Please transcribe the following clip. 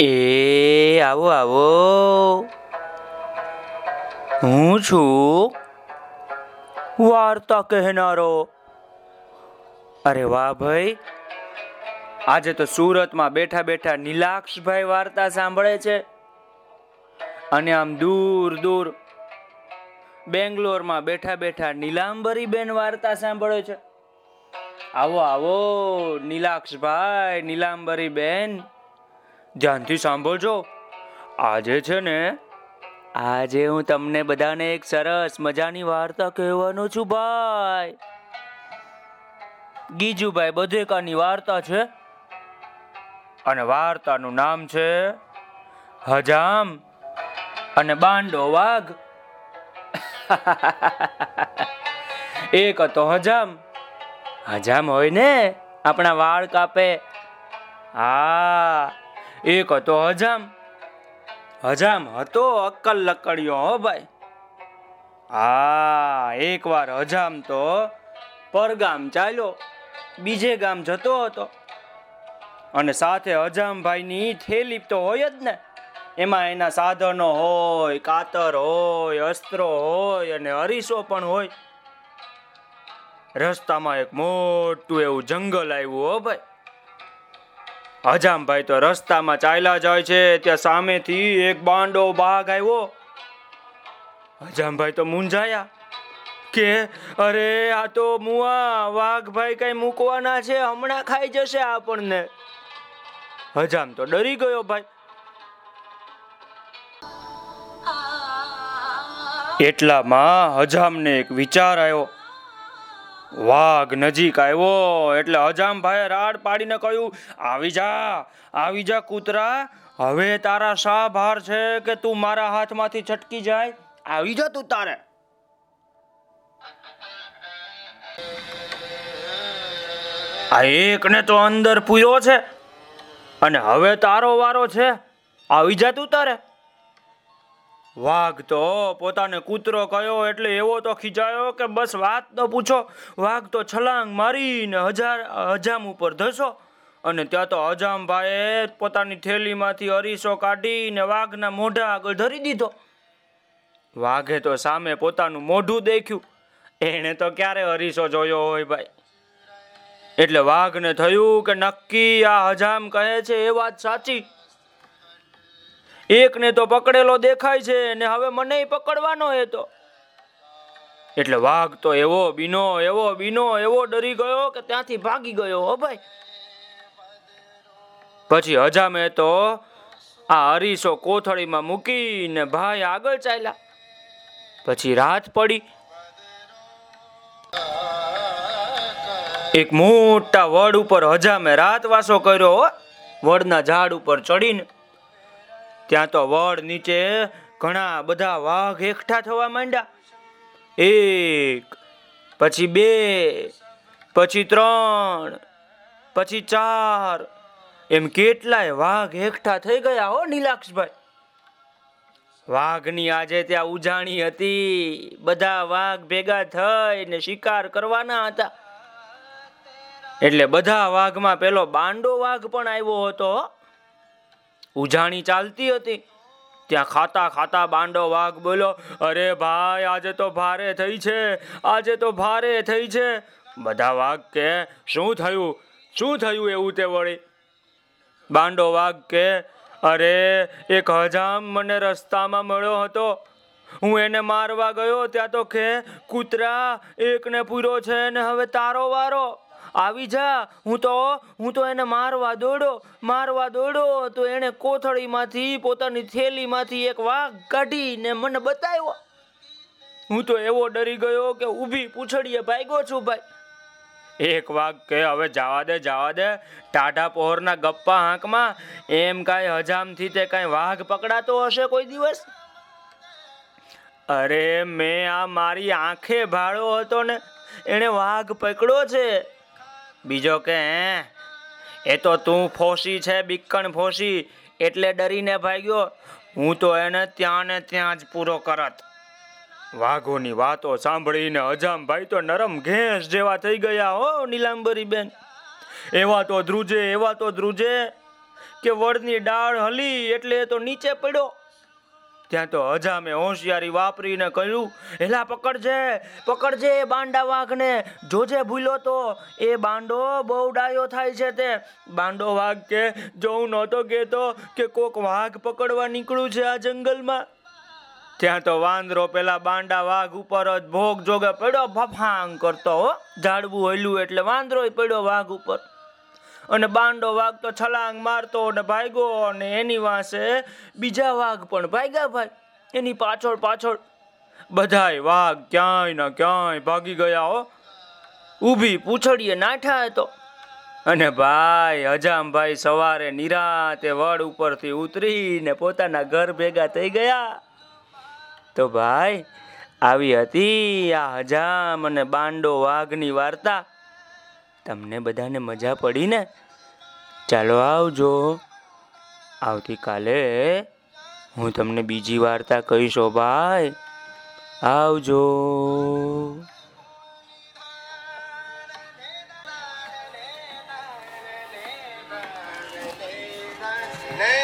એ, આવો આવો. હું છું વાર્તા કહેનારો. અરે વાહ ભાઈ. આજે તો સુરતમાં બેઠા બેઠા નીલાક્ષભાઈ વાર્તા સાંભળે છે. અને આમ દૂર દૂર બેંગ્લોરમાં બેઠા બેઠા નીલાંબરી બેન વાર્તા સાંભળે છે. આવો આવો, નીલાક્ષભાઈ નીલાંબરી બેન ધ્યાનથી સાંભળજો. આજે છે ને, આજે હું તમને બધાને એક સરસ મજાની વાર્તા કહેવાનો છું, ભાઈ. ગીજુભાઈ બધેકાની વાર્તા છે અને વાર્તાનું નામ છે હજામ અને બાંડો વાઘ. એક હતો હજામ. હજામ હોય ને, આપણા વાળ કાપે. હા એક હતો હજામ હજામ હતો અક્કલ લકડિયો હો ભાઈ. હા, એકવાર હજામ તો પરગામ ચાલ્યો, બીજે ગામ જતો હતો. અને સાથે હજામભાઈની થેલી તો હોય જ ને. એમાં એના સાધનો હોય, કાતર હોય, અસ્ત્રો હોય અને અરીસો પણ હોય. રસ્તામાં એક મોટું એવું જંગલ આવ્યું, હો ભાઈ. હજામભાઈ તો રસ્તામાં ચાલ્યા જાય છે. ત્યાં સામેથી એક બાંડો બાઘ આવ્યો. હજામભાઈ તો મૂંઝાયા કે અરે, આ તો મુઆ, વાઘભાઈ કઈ મૂકવાના છે, હમણાં ખાઈ જશે આપણને. હજામ તો ડરી ગયો ભાઈ. એટલામાં હજામને એક વિચાર આવ્યો. વાઘ નજીક આવ્યો એટલે અજામભાઈ રાડ પાડીને કહ્યું, આવી જા આવી જા કૂતરા, હવે તારા શા ભાર છે કે તું મારા હાથમાંથી છટકી જાય? આવી જા તું તારે. આ એકને તો અંદર પૂર્યો છે અને હવે તારો વારો છે. આવી જા તું તારે. વાઘ તો પોતાને કૂતરો કયો એટલે એવો તો ખીજાયો કે બસ વાત તો પૂછો. વાઘ તો છલાંગ મારીને હજાર, હજામ ઉપર ધસો અને ત્યાં તો હજામભાઈએ પોતાની થેલીમાંથી અરીસો કાઢીને વાઘના મોઢા આગળ ધરી દીધો. વાઘે તો સામે પોતાનું મોઢું દેખ્યું. એણે તો ક્યારે અરીસો જોયો હોય ભાઈ? એટલે વાઘને થયું કે નક્કી આ હજામ કહે છે એ વાત સાચી. એકને તો પકડેલો દેખાય છે ને હવે મને પકડવાનો એ તો. એટલે વાઘ તો એવો બીનો એવો બીનો, એવો ડરી ગયો કે ત્યાંથી ભાગી ગયો હો ભાઈ. પછી હજામે તો આ હરીશો કોથળીમાં મૂકીને ભાઈ આગળ ચાલ્યા. પછી રાત પડી. એક મોટા વડ ઉપર હજામે રાતવાસો કર્યો. વડના ઝાડ ઉપર ચડીને ત્યાં તો વડ નીચે ઘણા બધા વાઘ એકઠા થવા માંડ્યા. એક, પછી બે, પછી ત્રણ, પછી ચાર. એમ કેટલાય વાઘ એકઠા થઈ ગયા હો નીલાક્ષભાઈ. વાઘની આજે ત્યાં ઉજાણી હતી. બધા વાઘ ભેગા થઈને શિકાર કરવાના હતા. એટલે બધા વાઘમાં પેલો બાંડો વાઘ પણ આવ્યો હતો. ઉજાણી ચાલતી હતી. ત્યાં ખાતા ખાતા બાંડો વાઘ બોલો અરે ભાઈ, આજે તો ભારે થઈ છે, આજે તો ભારે થઈ છે. બધા વાઘ કે, શું થયું? શું થયું એવું તે વળી? બાંડો વાઘ કે, અરે, એક હજામ મને રસ્તામાં મળ્યો હતો. હું એને મારવા ગયો, ત્યાં તો કે, કૂતરા એકને પૂરો છે ને હવે તારો વારો. આવી જા, હું તો હું તો એને મારવા દોડો મારવા દોડો તો એને કોથળીમાંથી, પોતાની થેલીમાંથી એક વાઘ કાઢીને મને બતાવ્યો. હું તો એવો ડરી ગયો કે ઊભી પૂછડીએ ભાગ્યો છું ભાઈ. એક વાઘ કે, હવે જવા દે જવા દે. ટાઢા પહોરના ગપ્પા હાંકમાં એમ કાંઈ હજામથી તે કાંઈ વાઘ પકડાતો હશે કોઈ દિવસ? અરે, મેં આ મારી આંખે ભાળો હતો ને, એણે વાઘ પકડ્યો છે. બીજો કે, હે, એ તો તું ફોસી છે બીકણ ફોસી, એટલે ડરીને ભાગ્યો. હું તો એને ત્યાં ને ત્યાં જ પૂરો કરત. વાઘોની વાતો સાંભળીને અજામભાઈ તો નરમ ઘેંસ જેવા થઈ ગયા હો નીલાંબરી બેન એવા તો ધ્રુજે, એવા તો ધ્રુજે કે વડની ડાળ હલી એટલે એ તો નીચે પડ્યો. ત્યાં તો અજામે હોશિયારી વાપરીને કહ્યું, એલા, પકડજે પકડજે એ બાંડા વાઘને. જોજે ભૂલો તો. એ બાંડો બહુ ડાયો થાય છે તે. બાંડો વાઘ કે, જો હું નહોતો કહેતો કે કોક વાઘ પકડવા નીકળું છે આ જંગલમાં. ત્યાં તો વાંદરો પેલા બાંડા વાઘ ઉપર જ ભોગ જોગે પડ્યો ફફાંગ કરતો હો. ઝાડવું હલ્યું એટલે વાંદરો પડ્યો વાઘ ઉપર. અને બાંડો વાઘ તો છલાંગ મારતો ને ભાગ્યો અને એની વાંસે બીજા વાઘ પણ ભાગ્યા ભાઈ. એની પાછળ પાછળ બધાય વાઘ ક્યાંય ને ક્યાંય ભાગી ગયા હો. ઊભી પૂછડીએ નાઠા હતો. અને ભાઈ હજામભાઈ સવારે નિરાતે વડ ઉપરથી ઉતરીને પોતાના ઘર ભેગા થઈ ગયા. તો ભાઈ, આવી હતી આ હજામ અને બાંડો વાઘની વાર્તા. તમને બધાને મજા પડી ને? ચાલો આવજો. આવતીકાલે હું તમને બીજી વાર્તા કહીશો ભાઈ. આવજો. Amen.